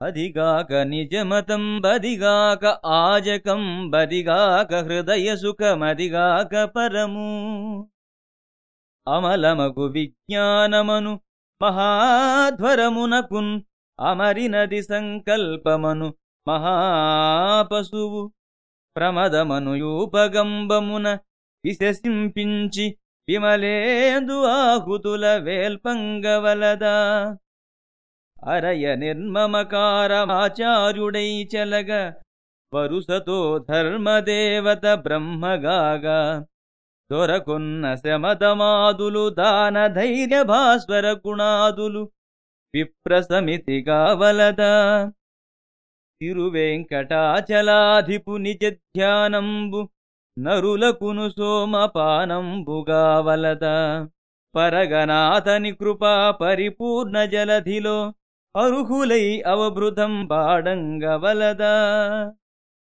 అదిగాక నిజమతం బదిగాక ఆజకం బదిగాక హృదయ సుఖమదిగాక పరము. అమలమగు విజ్ఞానమను మహాధ్వరమునకున్ అమరినది సంకల్పమను మహాపశువు. ప్రమదమను యూపగంబమున విశసింపించి విమలేందు ఆహుతుల వేల్పంగవలదా అరయ నిర్మమకారమాచార్యుడై చెలగ వరుసతో ధర్మదేవత బ్రహ్మగాగా దొరకున్న శమతమాదులు దాన ధైర్య భాస్వర గుణాదులు విప్రసమితిగావలదా తిరువెంకటాచలాధిపు నిజ ధ్యానంబు నరులకును సోమపానంబుగావలద పరగనాథని కృపా పరిపూర్ణ జలధిలో அருகுலை அவபுருதம் பாடங்கவலதா.